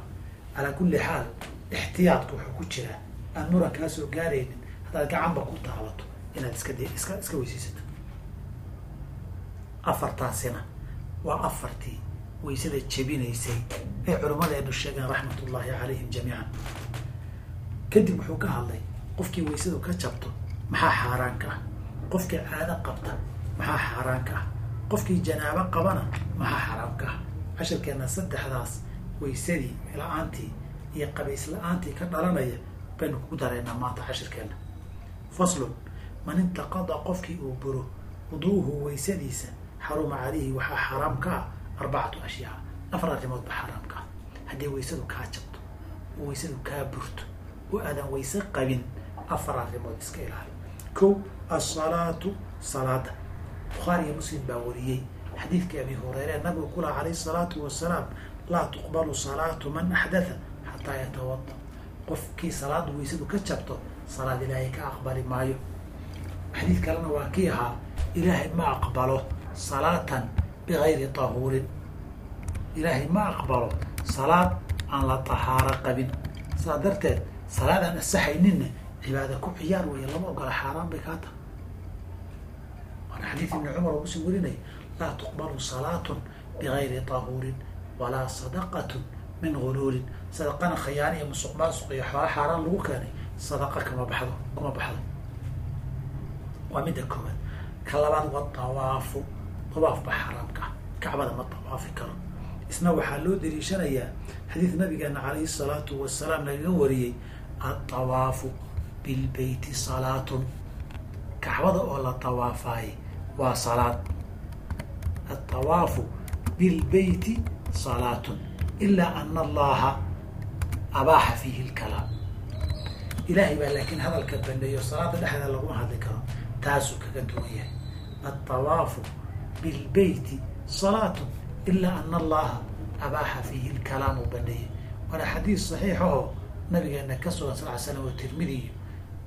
calaa kulli xaal ixtiyaadka wuxuu ku jiraa. Aan muran kaa soo gaaraynin haddaad gacanba ku taabato inaad iska iska iska weysaysato. Afartaasina waa afartii waysada jebinaysay ay culimmadeenu sheegeen raxmat ullaahi calayhim jamiican. Kadib wuxuu ka hadlay qofkii waysadu ka jabto maxaa xaaraanka ah qofkii caado qabta maxaa xaaraanka ah? Qofkii janaabo qabana maxaa xaaraamka ah? Cashirkeenna saddexdaas waysadii la'aantii iyo qabays la'aantii ka dhalanaya baynu kugu daraynaa maanta cashirkeenna faslun man intaqada qofkii uu buro wuduuhu waysadiisa xaruma calayhi waxaa xaaraam ka ah arbacatu ashyaa. Afar arrimood ba xaaraam ka ah. Haddii waysadu kaa jabto oo waysadu kaa burto oo aadan wayse qabin afar arrimood iska ilaali. Kow asalaatu salaada bukhaariyo muslim baa wariyey. Xadiidkii abi hureyre nabigu ku laha calayhi salaatu wasalaam laa tuqbalu salaatu man axdatha xataa yatawada qofkii salaada waysadu ka jabto salaad ilaahay ka aqbali maayo. Xadiid kalena waa kii ahaa ilaahay ma aqbalo salaatan bigayri tahuurin ilaahay ma aqbalo salaad aan la tahaaro qabin. Saa darteed salaad aan asaxayninna cibaada ku ciyaar weeye lama ogola xaaraan bay kaa tahay xadiid ibni cumar oo muslim warinaya laa tuqbalu salaatun bigayri tahuurin walaa sadaqatun min guluulin sadaqana khayaana iyo musuq maasuq iyo xoola xaaraan lagu keenay sadaqa kama baxdo kuma baxdo waa midda koowaad ka labaad waa tawaafu tawaaf ba xaaraamka ah kacbada ma tawaafi karo isna waxaa loo daliishanayaa xadiid nabigeena calayhi salaatu wasalaam lagaga wariyey altawaafu bilbeyti salaatun kacbada oo la tawaafaayey waa salaad. Altawaafu bilbeyti salaatun ilaa ana allaha abaaxa fiihi lkalaam. Ilaahay baa laakiin hadalka baneeyo salaada dhexdeeda laguma hadli karo taasuu kaga duwan yahay. Altawaafu bilbeyti salaatun ilaa ana allaha abaaxa fiihi lkalaamu baneeyey waana xadiis saxiix oo nabigeena ka sugan sal ly slam oo tirmidi iyo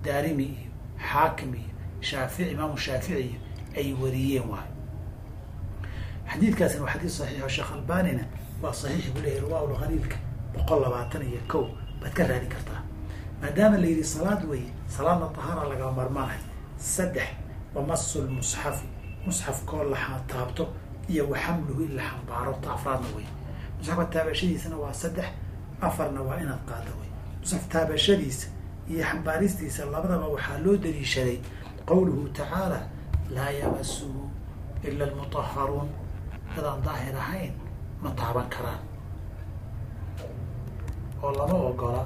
daarimi iyo xaakim iyo shaafici imaamu shaafici iyo ay wariyeen waay. Xadiidkaasina waa xadiis saxiix oo sheekh albanina waa saxiix buu leeyahy riwaal khaliilka boqol labaatan iyo kow. Baad ka raadin kartaa. Maadaama la yidhi salaad weeye salaadna tahaara lagama marmaanayo saddex wa masu lmusxafi musxafkoo la taabto iyo wa xamluhu in la xambaaro ta afraadna wey musxafka taabashadiisana waa saddex afarna waa inaad qaado wey musxaf taabashadiisa iyo xambaaristiisa labadaba waxaa loo daliishaday qowluhu tacaala laa yamasuhu ila almutaharuun dadaan daahir ahayn ma taaban karaan. Oo lama ogola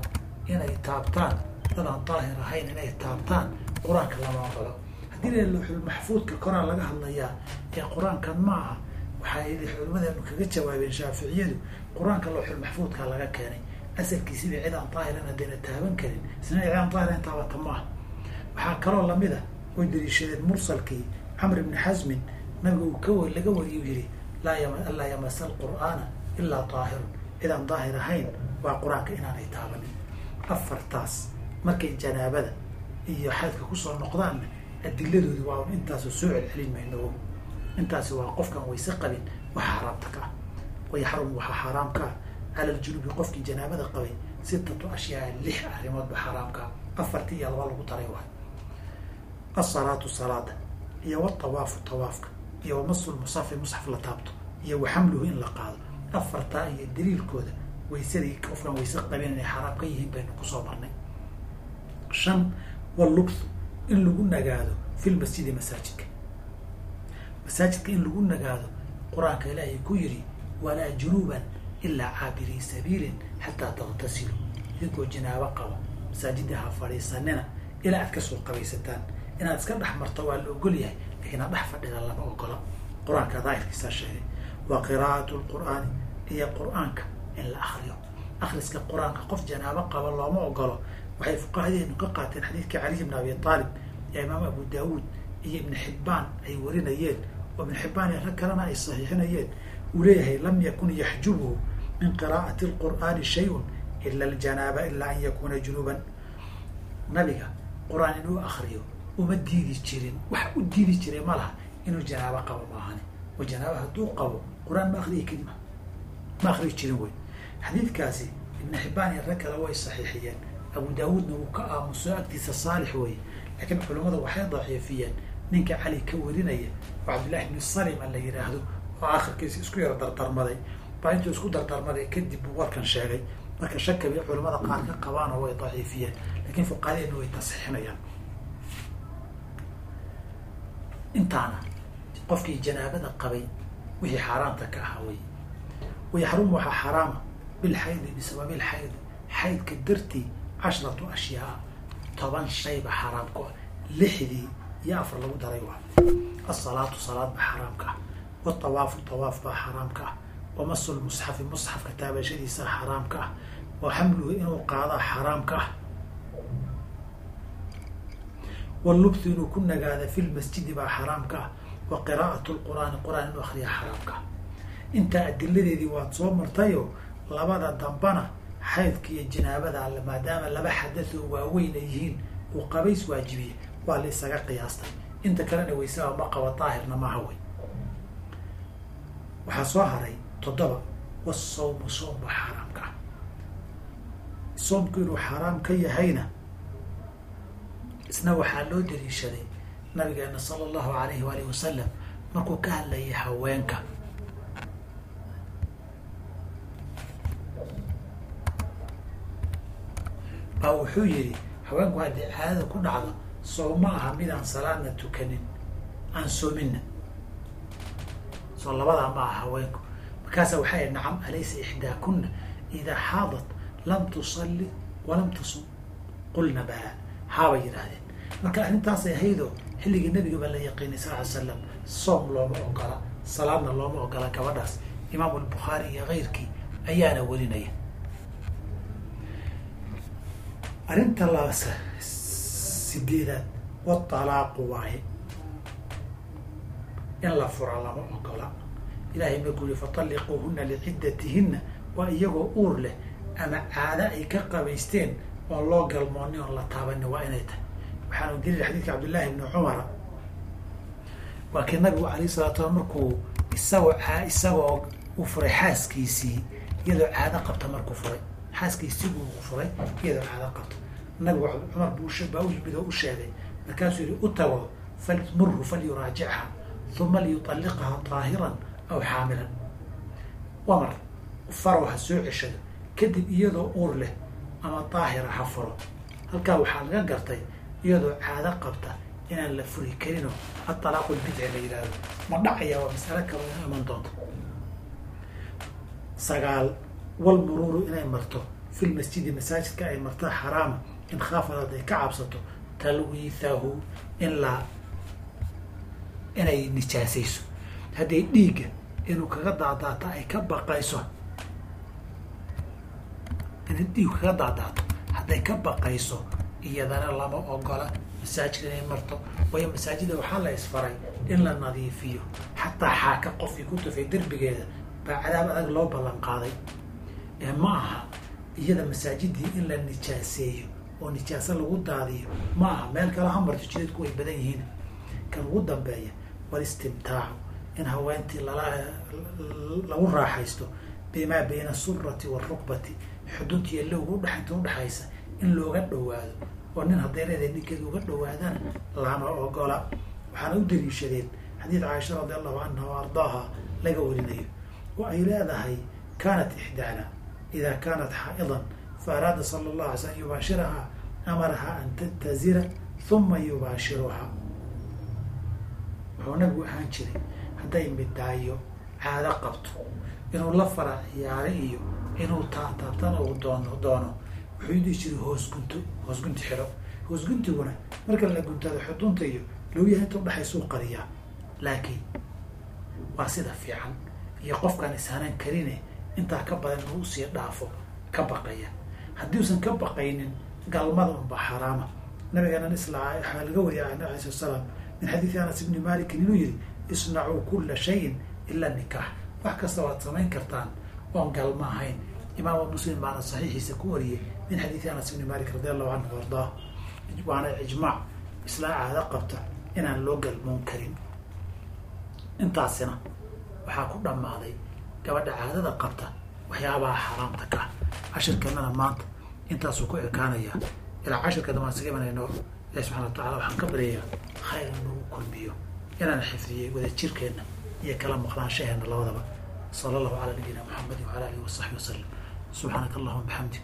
inay taabtaan. Dadaan daahir ahayn inay taabtaan qur'aanka lama ogolo haddii la luuxul maxfuudka koraan laga hadlayaa ee qur'aankan ma aha waxay culimadeenu kaga jawaabeen shaaficiyadu qur'aanka luuxul maxfuudka laga keenay. Asalkiisiba cid aan daahiran haddayna taaban karin. Isna cid aan daahiran taabata maaha. Waxaa kaloo la mid a oy daliishadeen mursalkii camr ibni xasmin nabiga uu ka laga wariyu yihi laa yamasa alqur'aana ilaa daahirun cid aan daahir ahayn waa qur'aanka inaanay taabanin afartaas markay janaabada iyo xaydka ku soo noqdaanna adiladoodu waa un intaasoo soo celcelin mayno intaasi waa qofkaan wayse qabin wax xaaraamta ka ah wayaxrum waxaa xaaraam ka ah cala aljunubi qofkii janaabada qabay sitatu ashyaa lix arrimoodba xaaraamka ah afartii iyo laba lagu daray waay asalaatu salaada iyo watawaafu tawaafka iyo wamasu lmusafi musxaf la taabto iyo waxamluhu in la qaado. Afartaa iyo daliilkooda waysadii qofkaan wayse qabin inay xaaraam ka yihiin baynu ku soo marnay. Shan wallubthu in lagu nagaado fi lmasjidi masaajidka. Masaajidka in lagu nagaado qur'aanka ilaahay ku yidhi walaa junuuban ilaa caabirii sabiilin xataa taqtasilu. Idinkoo janaabo qabo masaajidda ha fadhiisanina ilaa aad ka soo qabaysataan inaad iska dhex marto waa la ogol yahay lakiin aad dhex fadhida lama ogola qur'aanka daahirkiisaa sheegay wa qiraa'atu lqur'aani iyo qur'aanka in la akriyo akriska qur'aanka qof janaabo qaba looma ogolo. Waxay fuqahadeenu ka qaateen xadiidkii caliy bn abi aalib ee imaam abu daawuud iyo ibni xibbaan ay warinayeen oo ibn xibbaan iyo rag kalena ay saxiixinayeen. Uu leeyahay lam yakun yaxjubuhu min qiraa'ati lqur'aani shayun ila aljanaaba ilaa an yakuuna junuuban nabiga qur'aan inuu akriyo uma diidi jirin wax u diidi jiray ma laha inuu janaabo qabo maahane oo janaaba hadduu qabo qur'aan ma akriyi kari ma akriyi jirin wey xadiidkaasi ibn xibbaan iyo rag kale way saxiixiyeen. Abu daawuudna wuu ka aamuso agtiisa saalix weeye. Laakiin culimmadu waxay daciifiyeen. Ninka cali ka warinaya oo cabdillahi bni salima la yidhaahdo oo akhirkiisa isku yaro dardarmaday. Baa intuu isku dardarmaday kadib buu warkan sheegay. Marka shaka bay culimmada qaar ka qabaanoo way daciifiyeen. Laakiin fuqahadeena way tasxiixinayaan intaana qofkii janaabada qabay wixii xaaraamta ka ahaa wey wayaxrumu waxaa xaaraama bilxaydi bisababi lxaydi xaydka dartii cashratu ashyaa toban shayba xaaraam ku ah. Lixdii iyo afar lagu daray waa. Asalaatu salaad baa xaaraamka ah. Watawaafu tawaaf baa xaaraamka ah. Wamasu lmusxafi musxafka taabashadiisa xaaraamka ah. Wa xamluhu inuu qaadaa xaaraamka ah wallubthu inuu ku nagaada fi lmasjidi baa xaaraamka ah wa qiraa'atu lqur'aani qur'aan inuu akriya xaaraamka ah intaa adiladeedii waad soo martayo labada dambana xaydka iyo jinaabada alle maadaama laba xadathoo waaweyn ay yihiin uu qabays waajibiye waa la isaga qiyaastay inta kalena waysaba ma qaba daahirna maaha wey waxaa soo haray toddoba wasawmu soom baa xaaraamka soomku inuu xaaraam ka yahayna isna waxaa loo daliishaday nabigeena sala allahu alayhi waalihi wasalam markuu ka hadlayay haweenka. Baa wuxuu yidhi haweenku haddii caadada ku dhacdo soo ma aha midaan salaadna tukanin aan soominna. Soo labadaa ma aha haweenku. Markaasa waxay ihi nacam alaysa ixdaakuna idaa xaadat lam tusalli walam tasum qulna bala haabay yidhaahdeen marka arrintaasay ahaydoo xilligii nabiga baa la yaqiinay sal ly slam soom looma ogola salaadna looma ogola gabadhaas. Imaamu albukhaari iyo keyrkii ayaana warinaya arrinta laas sideedaad watalaaqu waaye in la fura lama ogola. Ilahay markuu yihi fatalliquuhuna liciddatihinna waa iyagoo uur leh ama caado ay ka qabaysteen oon loo galmooni oon la taabanin waa inay tahay waxaanu dilil xadiidka cabdillahi ibni cumara waa kii nabigu alayh salatu slam markuu isagoo isagoo u furay xaaskiisii iyadoo caado qabta markuu furay. Xaaskiisii buu furay iyadoo caado qabta. Nabigu cumar baa u u sheegay. Markaasuu yihi u tago falmurhu falyuraajicha uma liyutalliqaha daahiran aw xaamilan wamar farow ha soo ceshado. Kadib iyadoo uur leh ama daahira ha furo. Halkaa waxaa laga gartay iyadoo caado qabta inaan la furi karinoo atalaaqu lbidci la yidhaahdo ma dhacaya waa masalo kalo ina iman doonto. Sagaal wal muruuru inay marto. Fi lmasjidi masaajidka ay marto xaraama in khaafad hadday ka cabsato. Talwiithahu in la inay nijaasayso. Hadday dhiigga inuu kaga daadaato ay ka baqayso. Inay dhiig kaga daadaato hadday ka baqayso iyadana lama ogola masaajidka inay marto. Waayo masaajida waxaa la isfaray in la nadiifiyo. Xataa xaaka qofkii ku tufay derbigeeda baa cadaab adag loo ballan qaaday. Ma aha iyada masaajidii in la nijaaseeyo oo nijaaso lagu daadiyo ma aha. Meel kale ha marto jidadku way badan yihiin. Kan ugu dambeeya walistimtaacu in haweentii lala lagu raaxaysto bimaa bayna asurati waalrukbati xuduntiiyo lowga udhexinta udhexaysa in looga dhawaado oo nin leedahay ninkeeda uga dhawaadana lama ogola. Waxaana u daliishadeen xadiid caaisha radi allahu canha wa ardaaha laga warinayo. Oo ay leedahay kaanat ixdaana ida kaanat xaa'idan fa araada sala allah alay sl an yubaashirahaa amaraha an tattazira huma yubaashiruhaa. Wuxuu nabigu ahaan jiray hadday midaayo caado qabto. Inuu la fara ciyaaro iyo inuu taataabtana uu doono doono wuxuu dhihi jiray hoos gunto hoos gunti xiro hoos guntiguna marka la guntado xudunta iyo lowyaha inta udhexaysuu qariyaa. Laakiin waa sida fiican. Iyo qofkaan ishanan karine intaa ka badan inuu u sii dhaafo ka baqaya. Haddii usan ka baqaynin galmada unba xaraama. Nabigeena isla laga wariyay an alai slat slaam min xadiidi anas ibni malikin inuu yihi isnacuu kula shayin ila nikaax wax kasta waad samayn kartaan. Oon galma ahayn. Imaama muslim baana saxiixiisa ku wariyey min xadiidi anas ibni malik radi allahu canhu ardaa waana ijmaac isla caado qabta inaan loo galmoon karin. Intaasina waxaa ku dhammaaday gabadha caadada qabta waxyaabaha xaaraamta ka cashirkeennana maanta intaasuu ku ekaanaya. Ilaa cashirka damaan isaga imanayno. Ilahi subxana wa tacala waxaan ka baryayaa khayr in nagu kulmiyo inaan xifdiyey wadajirkeenna iyo kala maqnaanshaheena labadaba. Sala allahu calaa nabiyina muxamedi wala alihi wasaxbi wasalam subxaanaka allahuma bixamdik